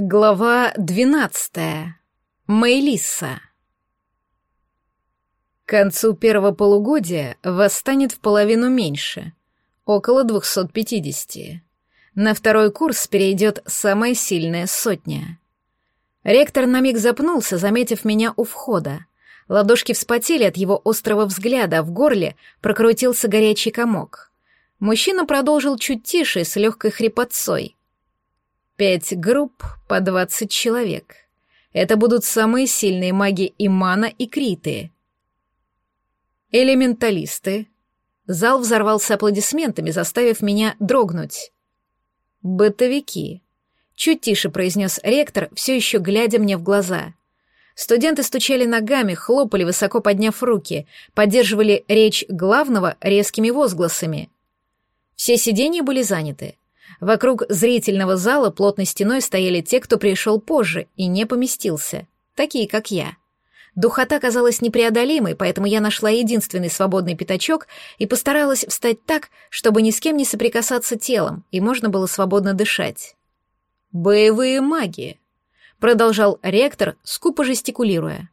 Глава двенадцатая. Мейлиса. К концу первого полугодия вас станет в половину меньше, около 250. На второй курс перейдет самая сильная сотня. Ректор на миг запнулся, заметив меня у входа. Ладошки вспотели от его острого взгляда, в горле прокрутился горячий комок. Мужчина продолжил чуть тише, с легкой хрипотцой — Пять групп по двадцать человек. Это будут самые сильные маги Имана и Криты. Элементалисты. Зал взорвался аплодисментами, заставив меня дрогнуть. Бытовики. Чуть тише произнес ректор, все еще глядя мне в глаза. Студенты стучали ногами, хлопали, высоко подняв руки, поддерживали речь главного резкими возгласами. Все сиденья были заняты. Вокруг зрительного зала плотной стеной стояли те, кто пришел позже и не поместился, такие как я. Духота казалась непреодолимой, поэтому я нашла единственный свободный пятачок и постаралась встать так, чтобы ни с кем не соприкасаться телом, и можно было свободно дышать. «Боевые маги», — продолжал ректор, скупо жестикулируя.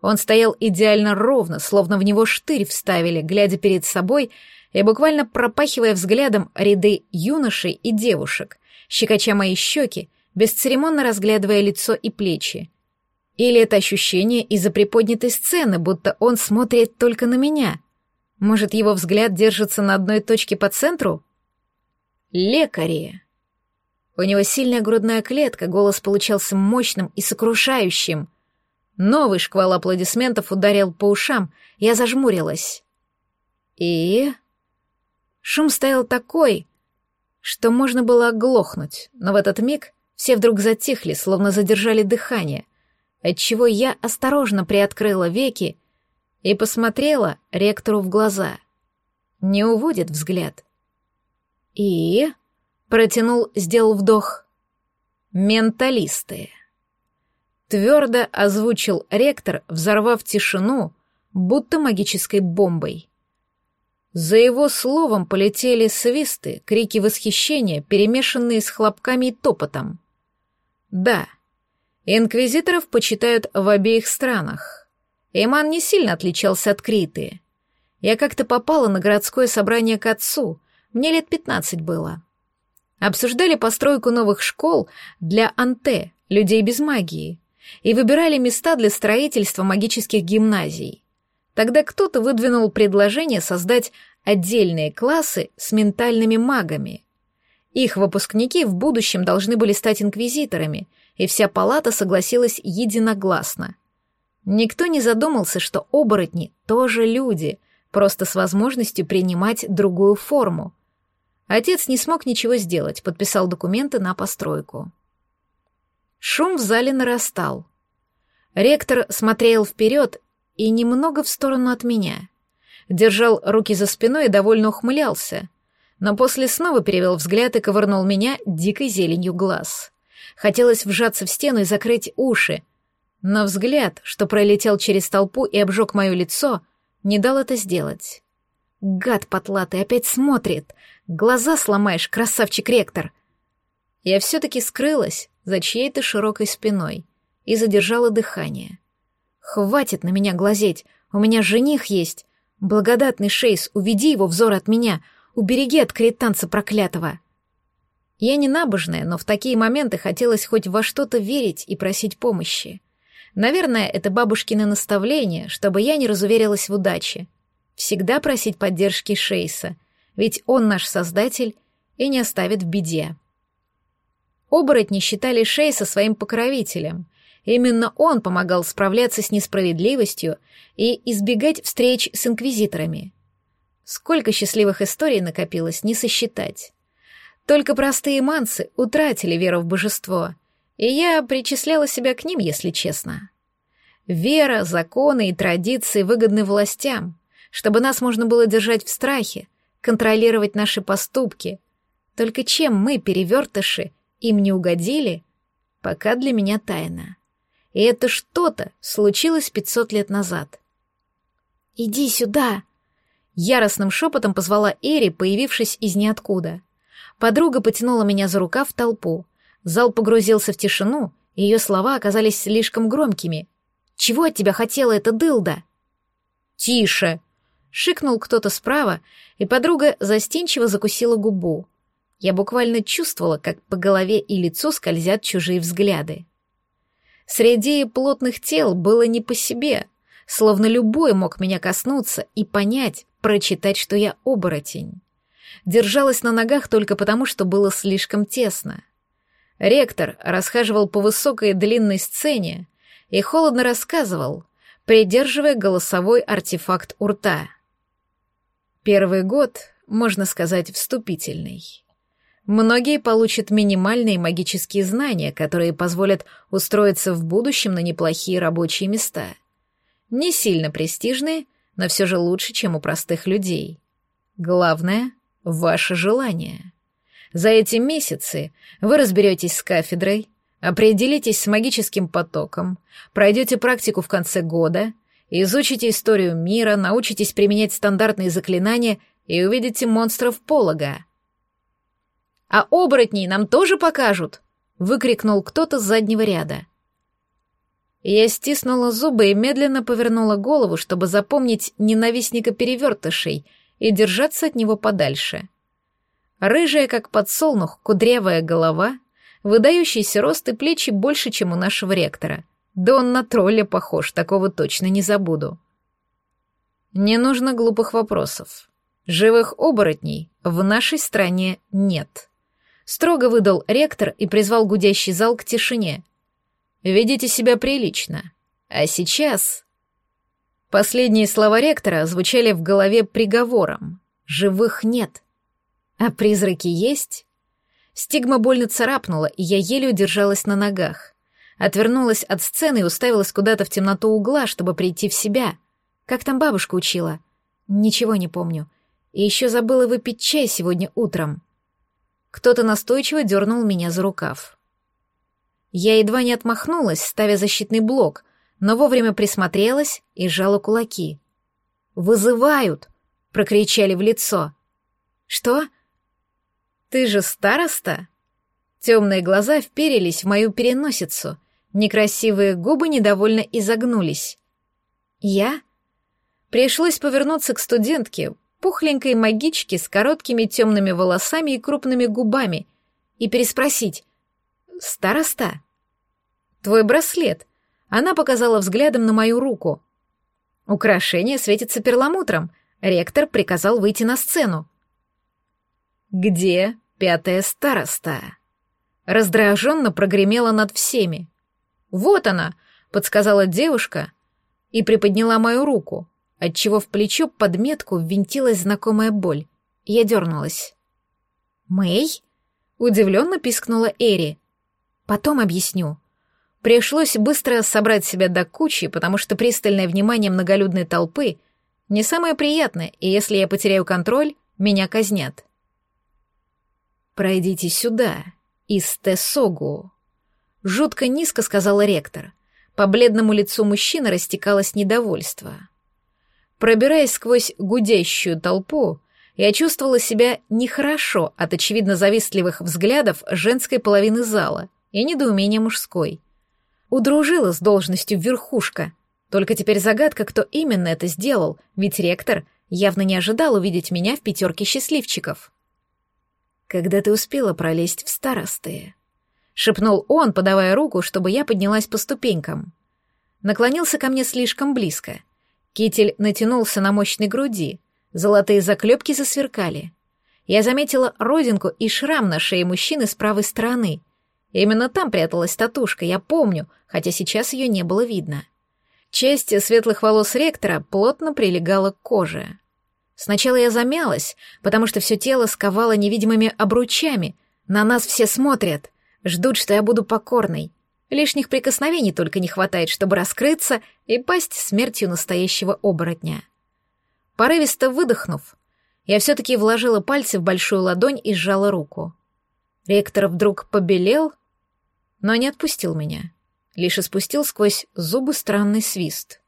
Он стоял идеально ровно, словно в него штырь вставили, глядя перед собой — и буквально пропахивая взглядом ряды юношей и девушек, щекоча мои щеки, бесцеремонно разглядывая лицо и плечи. Или это ощущение из-за приподнятой сцены, будто он смотрит только на меня? Может, его взгляд держится на одной точке по центру? Лекари. У него сильная грудная клетка, голос получался мощным и сокрушающим. Новый шквал аплодисментов ударил по ушам, я зажмурилась. И... Шум стоял такой, что можно было оглохнуть, но в этот миг все вдруг затихли, словно задержали дыхание, отчего я осторожно приоткрыла веки и посмотрела ректору в глаза. Не уводит взгляд. И... Протянул, сделал вдох. «Менталисты». Твердо озвучил ректор, взорвав тишину, будто магической бомбой. За его словом полетели свисты, крики восхищения, перемешанные с хлопками и топотом. Да, инквизиторов почитают в обеих странах. Иман не сильно отличался от Криты. Я как-то попала на городское собрание к отцу, мне лет пятнадцать было. Обсуждали постройку новых школ для анте, людей без магии, и выбирали места для строительства магических гимназий. Тогда кто-то выдвинул предложение создать отдельные классы с ментальными магами. Их выпускники в будущем должны были стать инквизиторами, и вся палата согласилась единогласно. Никто не задумался, что оборотни тоже люди, просто с возможностью принимать другую форму. Отец не смог ничего сделать, подписал документы на постройку. Шум в зале нарастал. Ректор смотрел вперед и немного в сторону от меня. Держал руки за спиной и довольно ухмылялся. Но после снова перевел взгляд и ковырнул меня дикой зеленью глаз. Хотелось вжаться в стену и закрыть уши. Но взгляд, что пролетел через толпу и обжег мое лицо, не дал это сделать. Гад потлатый опять смотрит. Глаза сломаешь, красавчик ректор. Я все-таки скрылась за чьей-то широкой спиной и задержала дыхание. Хватит на меня глазеть, у меня жених есть. Благодатный Шейс, уведи его взор от меня, убереги от кританца проклятого. Я не набожная, но в такие моменты хотелось хоть во что-то верить и просить помощи. Наверное, это бабушкины наставление, чтобы я не разуверилась в удаче. Всегда просить поддержки Шейса, ведь он наш создатель и не оставит в беде. Оборотни считали Шейса своим покровителем — Именно он помогал справляться с несправедливостью и избегать встреч с инквизиторами. Сколько счастливых историй накопилось, не сосчитать. Только простые манцы утратили веру в божество, и я причисляла себя к ним, если честно. Вера, законы и традиции выгодны властям, чтобы нас можно было держать в страхе, контролировать наши поступки. Только чем мы, перевертыши, им не угодили, пока для меня тайна. И это что-то случилось пятьсот лет назад. «Иди сюда!» Яростным шепотом позвала Эри, появившись из ниоткуда. Подруга потянула меня за рукав в толпу. Зал погрузился в тишину, и ее слова оказались слишком громкими. «Чего от тебя хотела эта дылда?» «Тише!» — шикнул кто-то справа, и подруга застенчиво закусила губу. Я буквально чувствовала, как по голове и лицу скользят чужие взгляды. Среди плотных тел было не по себе, словно любой мог меня коснуться и понять, прочитать, что я оборотень. Держалась на ногах только потому, что было слишком тесно. Ректор расхаживал по высокой длинной сцене и холодно рассказывал, придерживая голосовой артефакт у рта. Первый год, можно сказать, вступительный. Многие получат минимальные магические знания, которые позволят устроиться в будущем на неплохие рабочие места. Не сильно престижные, но все же лучше, чем у простых людей. Главное — ваше желание. За эти месяцы вы разберетесь с кафедрой, определитесь с магическим потоком, пройдете практику в конце года, изучите историю мира, научитесь применять стандартные заклинания и увидите монстров полога — а оборотней нам тоже покажут!» — выкрикнул кто-то с заднего ряда. Я стиснула зубы и медленно повернула голову, чтобы запомнить ненавистника перевертышей и держаться от него подальше. Рыжая, как подсолнух, кудрявая голова, выдающийся рост и плечи больше, чем у нашего ректора. Да он на тролля похож, такого точно не забуду. Не нужно глупых вопросов. Живых оборотней в нашей стране нет. Строго выдал ректор и призвал гудящий зал к тишине. «Ведите себя прилично. А сейчас...» Последние слова ректора звучали в голове приговором. «Живых нет. А призраки есть?» Стигма больно царапнула, и я еле удержалась на ногах. Отвернулась от сцены и уставилась куда-то в темноту угла, чтобы прийти в себя. Как там бабушка учила? Ничего не помню. И еще забыла выпить чай сегодня утром. Кто-то настойчиво дернул меня за рукав. Я едва не отмахнулась, ставя защитный блок, но вовремя присмотрелась и сжала кулаки. «Вызывают!» — прокричали в лицо. «Что?» «Ты же староста?» Темные глаза вперились в мою переносицу, некрасивые губы недовольно изогнулись. «Я?» Пришлось повернуться к студентке, пухленькой магички с короткими темными волосами и крупными губами и переспросить «Староста?» «Твой браслет», — она показала взглядом на мою руку. «Украшение светится перламутром», — ректор приказал выйти на сцену. «Где пятая староста?» Раздраженно прогремела над всеми. «Вот она», — подсказала девушка и приподняла мою руку отчего в плечо под метку ввинтилась знакомая боль. Я дернулась. «Мэй?» — удивленно пискнула Эри. «Потом объясню». Пришлось быстро собрать себя до кучи, потому что пристальное внимание многолюдной толпы не самое приятное, и если я потеряю контроль, меня казнят. «Пройдите сюда, из Тесогу», — жутко низко сказала ректор. По бледному лицу мужчины растекалось недовольство. Пробираясь сквозь гудящую толпу, я чувствовала себя нехорошо от очевидно завистливых взглядов женской половины зала и недоумения мужской. Удружила с должностью верхушка. Только теперь загадка, кто именно это сделал, ведь ректор явно не ожидал увидеть меня в пятерке счастливчиков. «Когда ты успела пролезть в старостые?» — шепнул он, подавая руку, чтобы я поднялась по ступенькам. Наклонился ко мне слишком близко — Китель натянулся на мощной груди, золотые заклепки засверкали. Я заметила родинку и шрам на шее мужчины с правой стороны. Именно там пряталась татушка, я помню, хотя сейчас ее не было видно. Часть светлых волос ректора плотно прилегала к коже. Сначала я замялась, потому что все тело сковало невидимыми обручами. На нас все смотрят, ждут, что я буду покорной. Лишних прикосновений только не хватает, чтобы раскрыться и пасть смертью настоящего оборотня. Порывисто выдохнув, я все-таки вложила пальцы в большую ладонь и сжала руку. Ректор вдруг побелел, но не отпустил меня, лишь испустил сквозь зубы странный свист.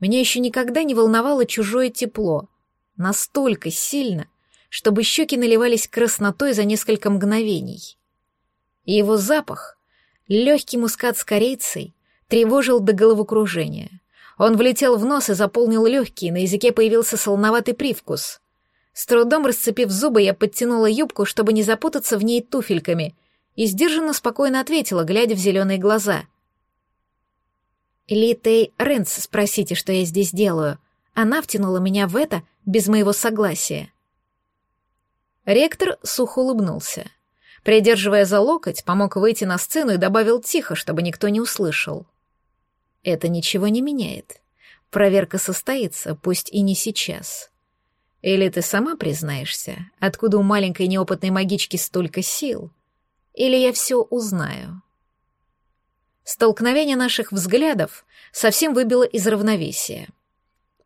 Меня еще никогда не волновало чужое тепло, настолько сильно, чтобы щеки наливались краснотой за несколько мгновений. И его запах, легкий мускат с корицей, тревожил до головокружения. Он влетел в нос и заполнил легкие, на языке появился солоноватый привкус. С трудом расцепив зубы, я подтянула юбку, чтобы не запутаться в ней туфельками, и сдержанно спокойно ответила, глядя в зеленые глаза. «Литей Рэнс, спросите, что я здесь делаю. Она втянула меня в это без моего согласия». Ректор сухо улыбнулся. Придерживая за локоть, помог выйти на сцену и добавил тихо, чтобы никто не услышал. «Это ничего не меняет. Проверка состоится, пусть и не сейчас. Или ты сама признаешься, откуда у маленькой неопытной магички столько сил? Или я все узнаю?» Столкновение наших взглядов совсем выбило из равновесия.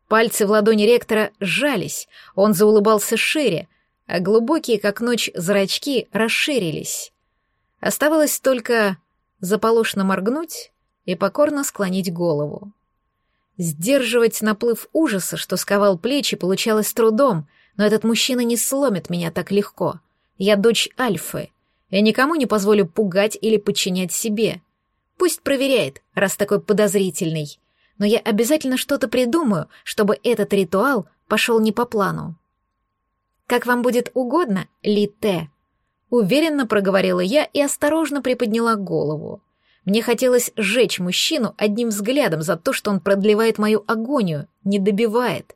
Пальцы в ладони ректора сжались, он заулыбался шире, а глубокие, как ночь, зрачки расширились. Оставалось только заполошно моргнуть и покорно склонить голову. Сдерживать наплыв ужаса, что сковал плечи, получалось трудом, но этот мужчина не сломит меня так легко. Я дочь Альфы. Я никому не позволю пугать или подчинять себе. Пусть проверяет, раз такой подозрительный. Но я обязательно что-то придумаю, чтобы этот ритуал пошел не по плану. «Как вам будет угодно, Ли Те», — уверенно проговорила я и осторожно приподняла голову. Мне хотелось сжечь мужчину одним взглядом за то, что он продлевает мою агонию, не добивает.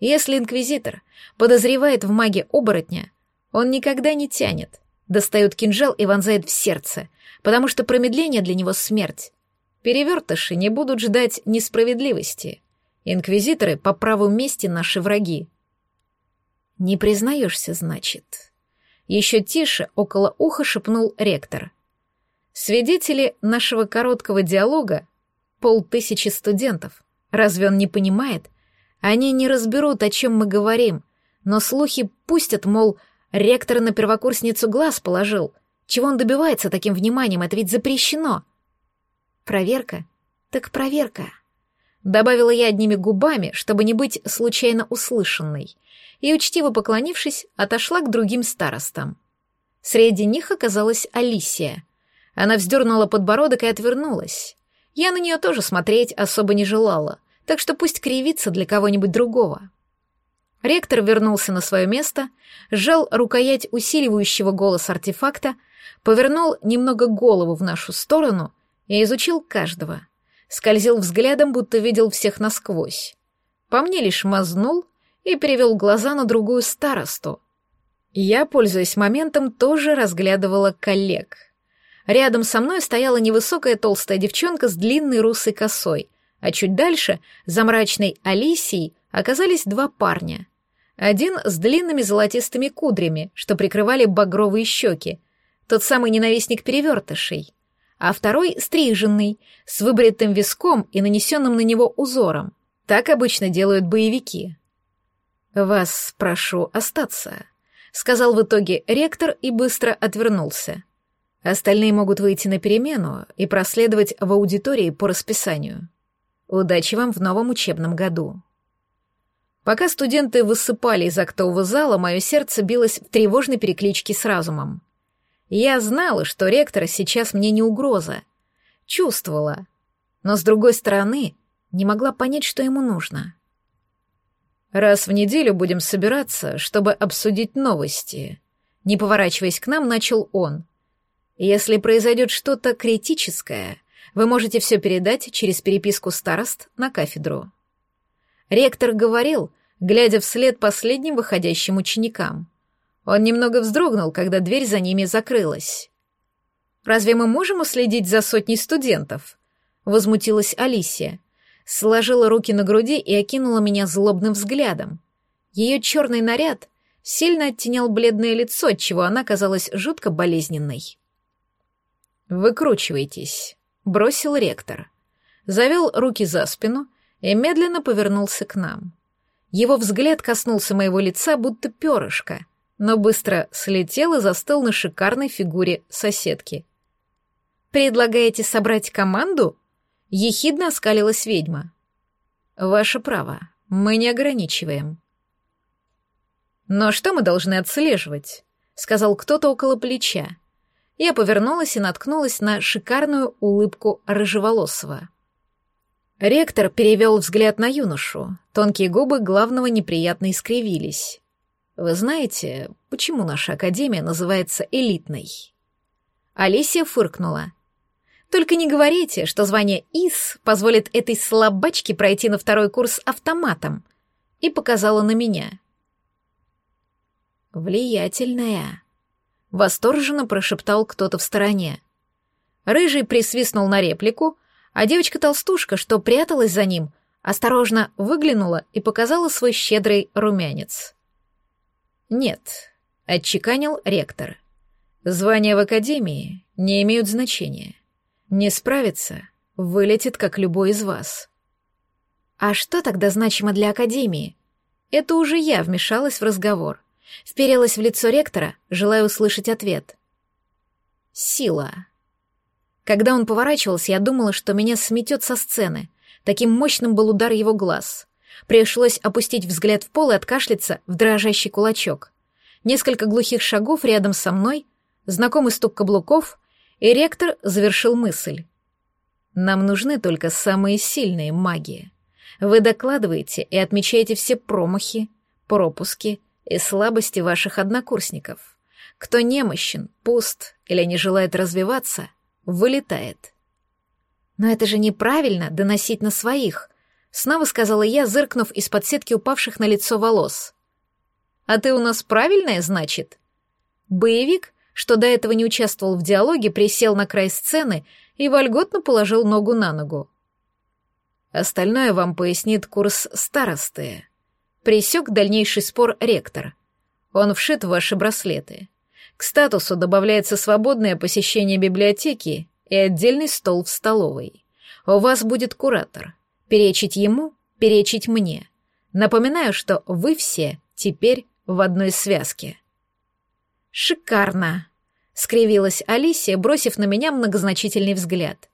Если инквизитор подозревает в маге оборотня, он никогда не тянет, достает кинжал и вонзает в сердце, потому что промедление для него смерть. Перевертыши не будут ждать несправедливости. Инквизиторы по праву мести наши враги. «Не признаешься, значит?» Еще тише, около уха шепнул ректор. «Свидетели нашего короткого диалога — полтысячи студентов. Разве он не понимает? Они не разберут, о чем мы говорим, но слухи пустят, мол, ректор на первокурсницу глаз положил. Чего он добивается таким вниманием? Это ведь запрещено!» «Проверка? Так проверка!» Добавила я одними губами, чтобы не быть случайно услышанной — и, учтиво поклонившись, отошла к другим старостам. Среди них оказалась Алисия. Она вздернула подбородок и отвернулась. Я на нее тоже смотреть особо не желала, так что пусть кривится для кого-нибудь другого. Ректор вернулся на свое место, сжал рукоять усиливающего голос артефакта, повернул немного голову в нашу сторону и изучил каждого. Скользил взглядом, будто видел всех насквозь. По мне лишь мазнул и перевел глаза на другую старосту. Я, пользуясь моментом, тоже разглядывала коллег. Рядом со мной стояла невысокая толстая девчонка с длинной русой косой, а чуть дальше, за мрачной Алисией, оказались два парня. Один с длинными золотистыми кудрями, что прикрывали багровые щеки, тот самый ненавистник перевертышей, а второй стриженный, с выбритым виском и нанесенным на него узором. Так обычно делают боевики. «Вас прошу остаться», — сказал в итоге ректор и быстро отвернулся. Остальные могут выйти на перемену и проследовать в аудитории по расписанию. Удачи вам в новом учебном году. Пока студенты высыпали из актового зала, мое сердце билось в тревожной перекличке с разумом. Я знала, что ректор сейчас мне не угроза. Чувствовала. Но, с другой стороны, не могла понять, что ему нужно. Раз в неделю будем собираться, чтобы обсудить новости. Не поворачиваясь к нам, начал он. Если произойдет что-то критическое, вы можете все передать через переписку старост на кафедру. Ректор говорил, глядя вслед последним выходящим ученикам. Он немного вздрогнул, когда дверь за ними закрылась. «Разве мы можем уследить за сотней студентов?» — возмутилась Алисия сложила руки на груди и окинула меня злобным взглядом. Ее черный наряд сильно оттенял бледное лицо, отчего она казалась жутко болезненной. «Выкручивайтесь», — бросил ректор. Завел руки за спину и медленно повернулся к нам. Его взгляд коснулся моего лица, будто перышко, но быстро слетел и застыл на шикарной фигуре соседки. «Предлагаете собрать команду?» Ехидно оскалилась ведьма. «Ваше право, мы не ограничиваем». «Но что мы должны отслеживать?» — сказал кто-то около плеча. Я повернулась и наткнулась на шикарную улыбку рыжеволосого. Ректор перевел взгляд на юношу. Тонкие губы главного неприятно искривились. «Вы знаете, почему наша академия называется элитной?» Алисия фыркнула. «Только не говорите, что звание ИС позволит этой слабачке пройти на второй курс автоматом», и показала на меня. «Влиятельная», — восторженно прошептал кто-то в стороне. Рыжий присвистнул на реплику — а девочка-толстушка, что пряталась за ним, осторожно выглянула и показала свой щедрый румянец. «Нет», — отчеканил ректор, — «звания в академии не имеют значения. Не справится, вылетит, как любой из вас». «А что тогда значимо для академии?» Это уже я вмешалась в разговор. Вперилась в лицо ректора, желая услышать ответ. «Сила», когда он поворачивался, я думала, что меня сметет со сцены. Таким мощным был удар его глаз. Пришлось опустить взгляд в пол и откашляться в дрожащий кулачок. Несколько глухих шагов рядом со мной, знакомый стук каблуков, и ректор завершил мысль. «Нам нужны только самые сильные маги. Вы докладываете и отмечаете все промахи, пропуски и слабости ваших однокурсников. Кто немощен, пуст или не желает развиваться — вылетает. «Но это же неправильно доносить на своих», — снова сказала я, зыркнув из-под сетки упавших на лицо волос. «А ты у нас правильная, значит?» Боевик, что до этого не участвовал в диалоге, присел на край сцены и вольготно положил ногу на ногу. Остальное вам пояснит курс старосты. Присек дальнейший спор ректор. Он вшит в ваши браслеты. К статусу добавляется свободное посещение библиотеки и отдельный стол в столовой. У вас будет куратор. Перечить ему, перечить мне. Напоминаю, что вы все теперь в одной связке. Шикарно, скривилась Алисия, бросив на меня многозначительный взгляд.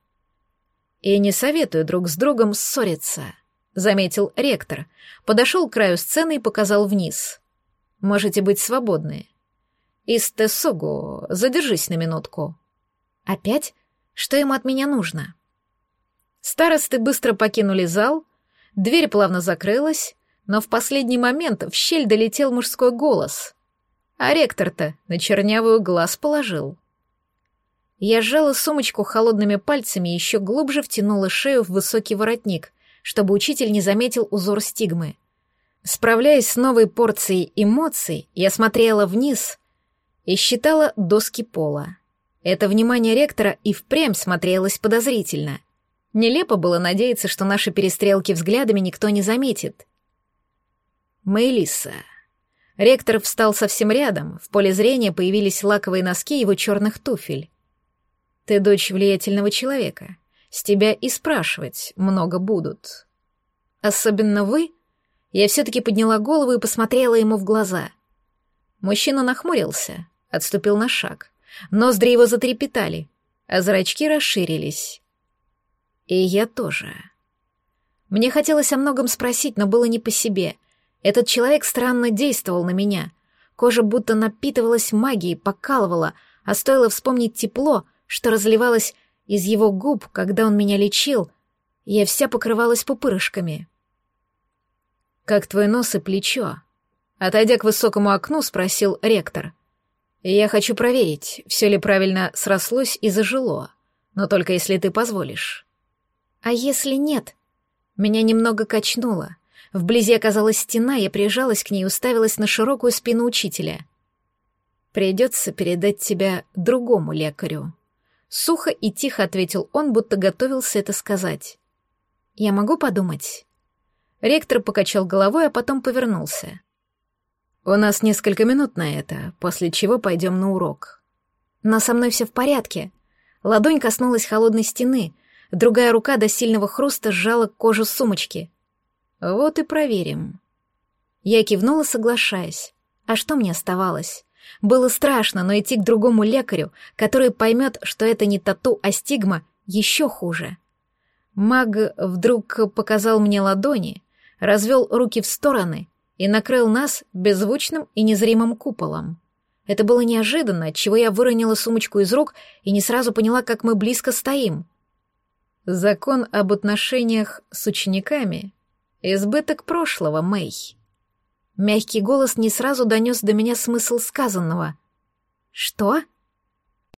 И не советую друг с другом ссориться, заметил ректор, подошел к краю сцены и показал вниз. Можете быть свободны. «Истесугу, задержись на минутку». «Опять? Что ему от меня нужно?» Старосты быстро покинули зал, дверь плавно закрылась, но в последний момент в щель долетел мужской голос. А ректор-то на чернявую глаз положил. Я сжала сумочку холодными пальцами и еще глубже втянула шею в высокий воротник, чтобы учитель не заметил узор стигмы. Справляясь с новой порцией эмоций, я смотрела вниз и считала доски пола. Это внимание ректора и впрямь смотрелось подозрительно. Нелепо было надеяться, что наши перестрелки взглядами никто не заметит. Мэйлиса. Ректор встал совсем рядом, в поле зрения появились лаковые носки его черных туфель. «Ты дочь влиятельного человека. С тебя и спрашивать много будут. Особенно вы?» Я все-таки подняла голову и посмотрела ему в глаза. Мужчина нахмурился, отступил на шаг. Ноздри его затрепетали, а зрачки расширились. И я тоже. Мне хотелось о многом спросить, но было не по себе. Этот человек странно действовал на меня. Кожа будто напитывалась магией, покалывала, а стоило вспомнить тепло, что разливалось из его губ, когда он меня лечил, я вся покрывалась пупырышками. «Как твой нос и плечо?» Отойдя к высокому окну, спросил ректор — я хочу проверить, все ли правильно срослось и зажило, но только если ты позволишь. А если нет? Меня немного качнуло. Вблизи оказалась стена, я прижалась к ней и уставилась на широкую спину учителя. Придется передать тебя другому лекарю. Сухо и тихо ответил он, будто готовился это сказать. Я могу подумать? Ректор покачал головой, а потом повернулся. «У нас несколько минут на это, после чего пойдем на урок». «Но со мной все в порядке». Ладонь коснулась холодной стены, другая рука до сильного хруста сжала кожу сумочки. «Вот и проверим». Я кивнула, соглашаясь. А что мне оставалось? Было страшно, но идти к другому лекарю, который поймет, что это не тату, а стигма, еще хуже. Маг вдруг показал мне ладони, развел руки в стороны — и накрыл нас беззвучным и незримым куполом. Это было неожиданно, отчего я выронила сумочку из рук и не сразу поняла, как мы близко стоим. Закон об отношениях с учениками — избыток прошлого, Мэй. Мягкий голос не сразу донес до меня смысл сказанного. «Что?»